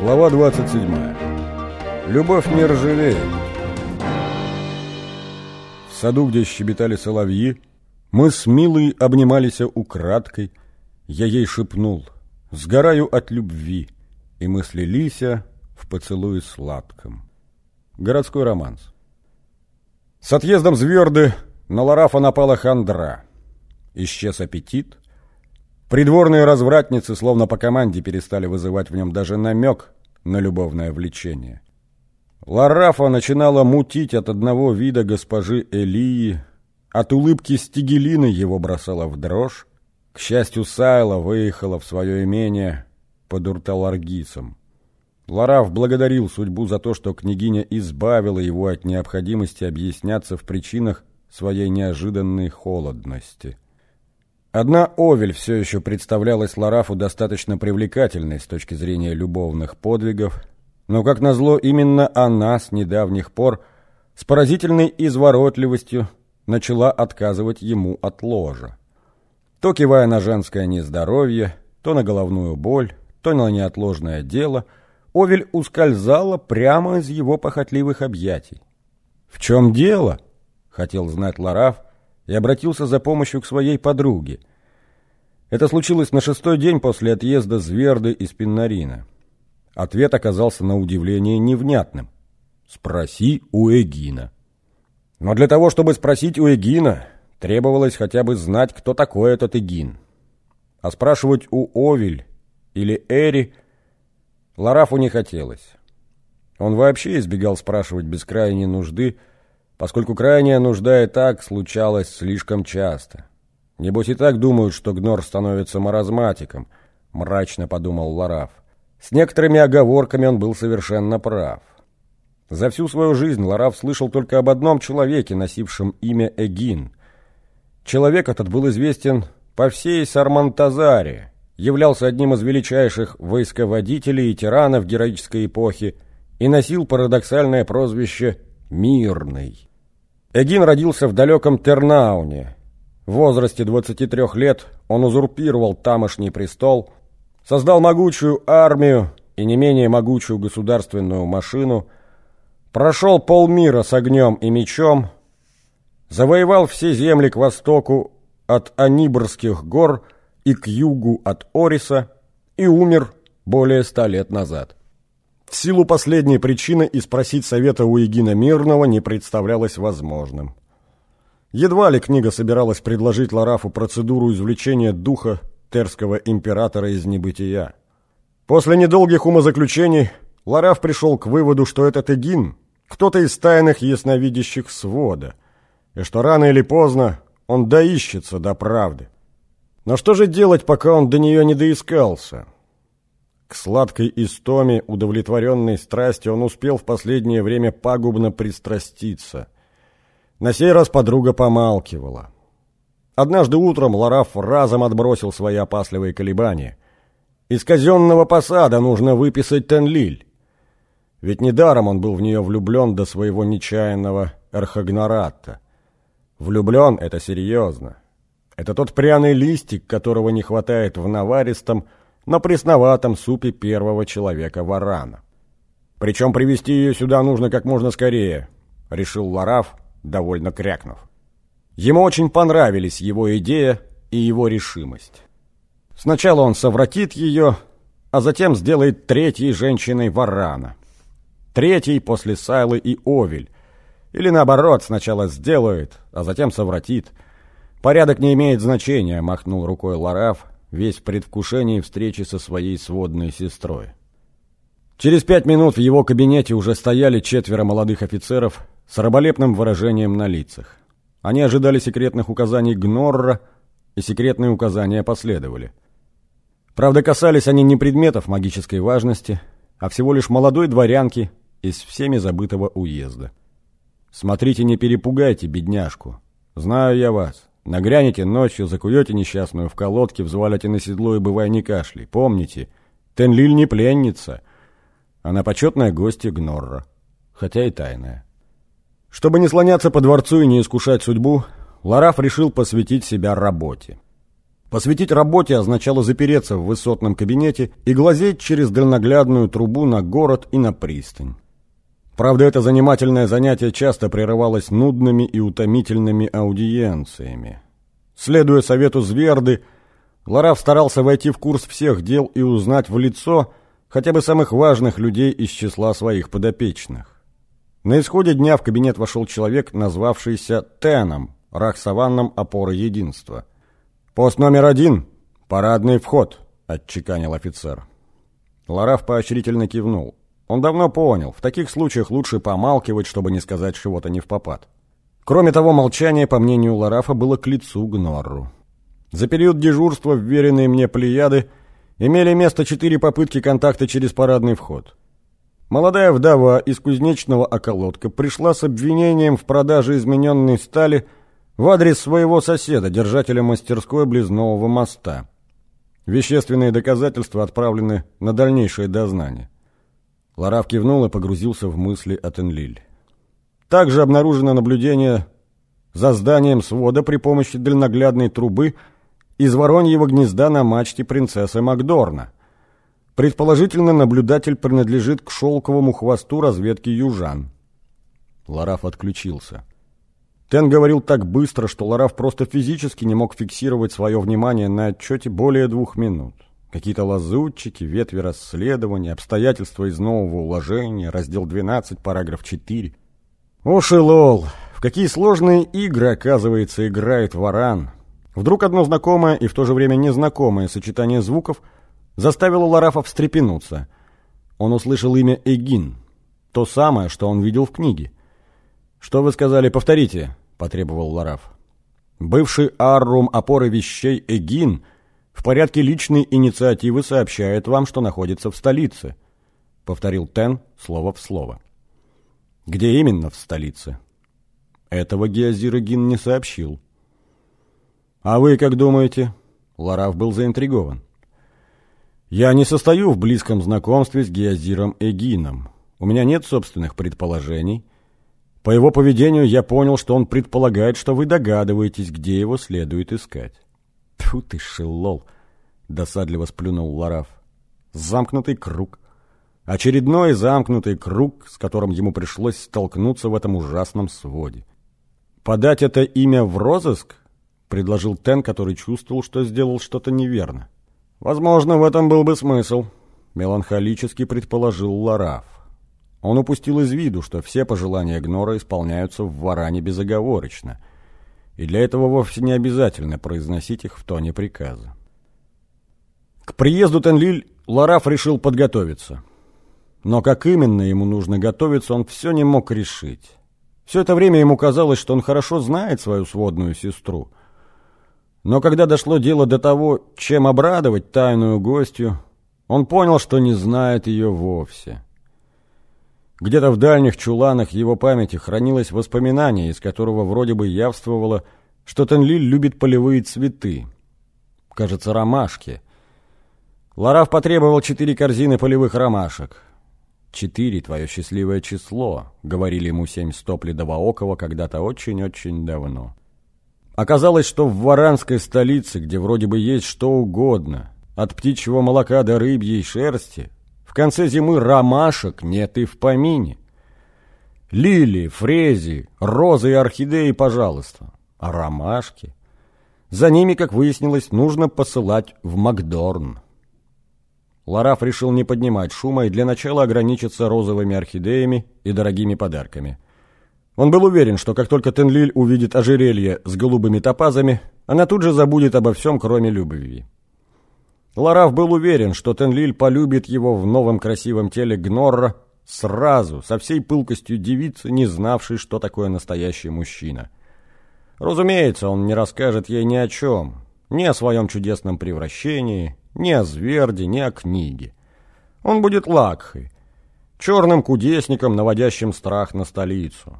Глава 27. Любовь не ржавеет. В саду, где щебетали соловьи, мы с Милой обнимались украдкой. Я ей шепнул «Сгораю от любви», и мы слились в поцелуе сладком. Городской романс. С отъездом Зверды на Ларафа напала хандра. Исчез аппетит, Придворные развратницы, словно по команде, перестали вызывать в нем даже намек на любовное влечение. Ларафа начинала мутить от одного вида госпожи Элии, от улыбки Стигелины его бросала в дрожь. К счастью, Сайла выехала в свое имение под Урталаргисом. Лараф благодарил судьбу за то, что княгиня избавила его от необходимости объясняться в причинах своей неожиданной холодности. Одна Овель все еще представлялась Ларафу достаточно привлекательной с точки зрения любовных подвигов, но, как назло, именно она с недавних пор с поразительной изворотливостью начала отказывать ему от ложа. То кивая на женское нездоровье, то на головную боль, то на неотложное дело, Овель ускользала прямо из его похотливых объятий. «В чем дело?» — хотел знать Лараф, и обратился за помощью к своей подруге. Это случилось на шестой день после отъезда Зверды из Пиннарина. Ответ оказался на удивление невнятным. «Спроси у Эгина». Но для того, чтобы спросить у Эгина, требовалось хотя бы знать, кто такой этот Эгин. А спрашивать у Овель или Эри Ларафу не хотелось. Он вообще избегал спрашивать без крайней нужды, поскольку крайняя нужда и так случалась слишком часто. Небось и так думают, что Гнор становится маразматиком, мрачно подумал Лараф. С некоторыми оговорками он был совершенно прав. За всю свою жизнь Лараф слышал только об одном человеке, носившем имя Эгин. Человек этот был известен по всей Сармантазаре, являлся одним из величайших войсководителей и тиранов героической эпохи и носил парадоксальное прозвище «Мирный». Эгин родился в далеком Тернауне. В возрасте 23 лет он узурпировал тамошний престол, создал могучую армию и не менее могучую государственную машину, прошел полмира с огнем и мечом, завоевал все земли к востоку от Анибрских гор и к югу от Ориса и умер более ста лет назад. В силу последней причины и спросить совета у Егина Мирного не представлялось возможным. Едва ли книга собиралась предложить Ларафу процедуру извлечения духа терского императора из небытия. После недолгих умозаключений Лараф пришел к выводу, что этот Эгин – кто-то из тайных ясновидящих свода, и что рано или поздно он доищется до правды. Но что же делать, пока он до нее не доискался? К сладкой истоме, удовлетворенной страсти, он успел в последнее время пагубно пристраститься. На сей раз подруга помалкивала. Однажды утром Лараф разом отбросил свои опасливые колебания. Из казенного посада нужно выписать Тенлиль. Ведь недаром он был в нее влюблен до своего нечаянного Эрхагнарата. Влюблен — это серьезно. Это тот пряный листик, которого не хватает в наваристом, но пресноватом супе первого человека-варана. Причем привести ее сюда нужно как можно скорее, решил Лараф, довольно крякнув. Ему очень понравились его идея и его решимость. Сначала он совратит ее, а затем сделает третьей женщиной варана. Третьей после Сайлы и Овель. Или наоборот, сначала сделает, а затем совратит. Порядок не имеет значения, махнул рукой Лараф, весь в предвкушении встречи со своей сводной сестрой. Через пять минут в его кабинете уже стояли четверо молодых офицеров с раболепным выражением на лицах. Они ожидали секретных указаний Гнорра, и секретные указания последовали. Правда, касались они не предметов магической важности, а всего лишь молодой дворянки из всеми забытого уезда. «Смотрите, не перепугайте бедняжку. Знаю я вас. Нагрянете ночью, закуете несчастную в колодке, взвалите на седло и бывай не кашляй. Помните, Тенлиль не пленница. Она почетная гостья Гнорра, хотя и тайная». Чтобы не слоняться по дворцу и не искушать судьбу, Лараф решил посвятить себя работе. Посвятить работе означало запереться в высотном кабинете и глазеть через дальноглядную трубу на город и на пристань. Правда, это занимательное занятие часто прерывалось нудными и утомительными аудиенциями. Следуя совету Зверды, Лараф старался войти в курс всех дел и узнать в лицо хотя бы самых важных людей из числа своих подопечных. На исходе дня в кабинет вошел человек, назвавшийся Теном, Рахсаванном опоры единства. «Пост номер один. Парадный вход», — отчеканил офицер. Лараф поощрительно кивнул. Он давно понял, в таких случаях лучше помалкивать, чтобы не сказать чего-то не в попад. Кроме того, молчание, по мнению Ларафа, было к лицу Гнорру. За период дежурства вверенные мне плеяды имели место четыре попытки контакта через парадный вход. Молодая вдова из кузнечного околотка пришла с обвинением в продаже измененной стали в адрес своего соседа, держателя мастерской близ Нового моста. Вещественные доказательства отправлены на дальнейшее дознание. Лараф кивнул и погрузился в мысли от Энлиль. Также обнаружено наблюдение за зданием свода при помощи дальноглядной трубы из вороньего гнезда на мачте принцессы Макдорна – Предположительно, наблюдатель принадлежит к шелковому хвосту разведки южан. Лараф отключился. Тен говорил так быстро, что Лараф просто физически не мог фиксировать свое внимание на отчете более двух минут. Какие-то лазутчики, ветви расследования, обстоятельства из нового уложения, раздел 12, параграф 4. О, Шилол, в какие сложные игры, оказывается, играет варан. Вдруг одно знакомое и в то же время незнакомое сочетание звуков – заставило Ларафа встрепенуться. Он услышал имя Эгин, то самое, что он видел в книге. «Что вы сказали? Повторите», — потребовал Лараф. «Бывший аррум опоры вещей Эгин в порядке личной инициативы сообщает вам, что находится в столице», — повторил Тен слово в слово. «Где именно в столице?» Этого Геозир Эгин не сообщил. «А вы как думаете?» Лараф был заинтригован. Я не состою в близком знакомстве с Геозиром Эгином. У меня нет собственных предположений. По его поведению я понял, что он предполагает, что вы догадываетесь, где его следует искать. Тьфу ты, шелол! Досадливо сплюнул Лараф. Замкнутый круг. Очередной замкнутый круг, с которым ему пришлось столкнуться в этом ужасном своде. «Подать это имя в розыск?» — предложил Тен, который чувствовал, что сделал что-то неверно. Возможно, в этом был бы смысл, меланхолически предположил Лараф. Он упустил из виду, что все пожелания Гнора исполняются в Варане безоговорочно, и для этого вовсе не обязательно произносить их в тоне приказа. К приезду Тенлиль Лараф решил подготовиться. Но как именно ему нужно готовиться, он все не мог решить. Все это время ему казалось, что он хорошо знает свою сводную сестру – но когда дошло дело до того, чем обрадовать тайную гостью, он понял, что не знает ее вовсе. Где-то в дальних чуланах его памяти хранилось воспоминание, из которого вроде бы явствовало, что Тенлиль любит полевые цветы. Кажется, ромашки. Лараф потребовал четыре корзины полевых ромашек. «Четыре — твое счастливое число», — говорили ему семь стоп Ледовоокова когда-то очень-очень давно. Оказалось, что в варанской столице, где вроде бы есть что угодно, от птичьего молока до рыбьей шерсти, в конце зимы ромашек нет и в помине. Лилии, фрези, розы и орхидеи, пожалуйста. А ромашки? За ними, как выяснилось, нужно посылать в Макдорн. Лараф решил не поднимать шума и для начала ограничиться розовыми орхидеями и дорогими подарками – он был уверен, что как только Тенлиль увидит ожерелье с голубыми топазами, она тут же забудет обо всем, кроме любви. Лараф был уверен, что Тенлиль полюбит его в новом красивом теле Гнорра сразу, со всей пылкостью девицы, не знавшей, что такое настоящий мужчина. Разумеется, он не расскажет ей ни о чем, ни о своем чудесном превращении, ни о Зверде, ни о книге. Он будет Лакхой, черным кудесником, наводящим страх на столицу.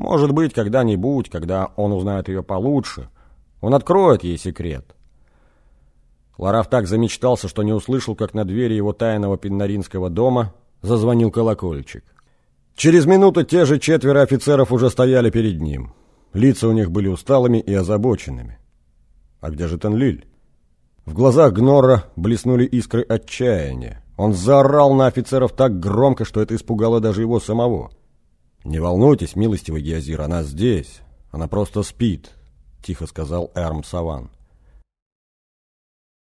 Может быть, когда-нибудь, когда он узнает ее получше, он откроет ей секрет. Лараф так замечтался, что не услышал, как на двери его тайного пиннаринского дома зазвонил колокольчик. Через минуту те же четверо офицеров уже стояли перед ним. Лица у них были усталыми и озабоченными. А где же Тенлиль? В глазах Гнора блеснули искры отчаяния. Он заорал на офицеров так громко, что это испугало даже его самого. «Не волнуйтесь, милостивый Геозир, она здесь. Она просто спит», — тихо сказал Эрм Саван.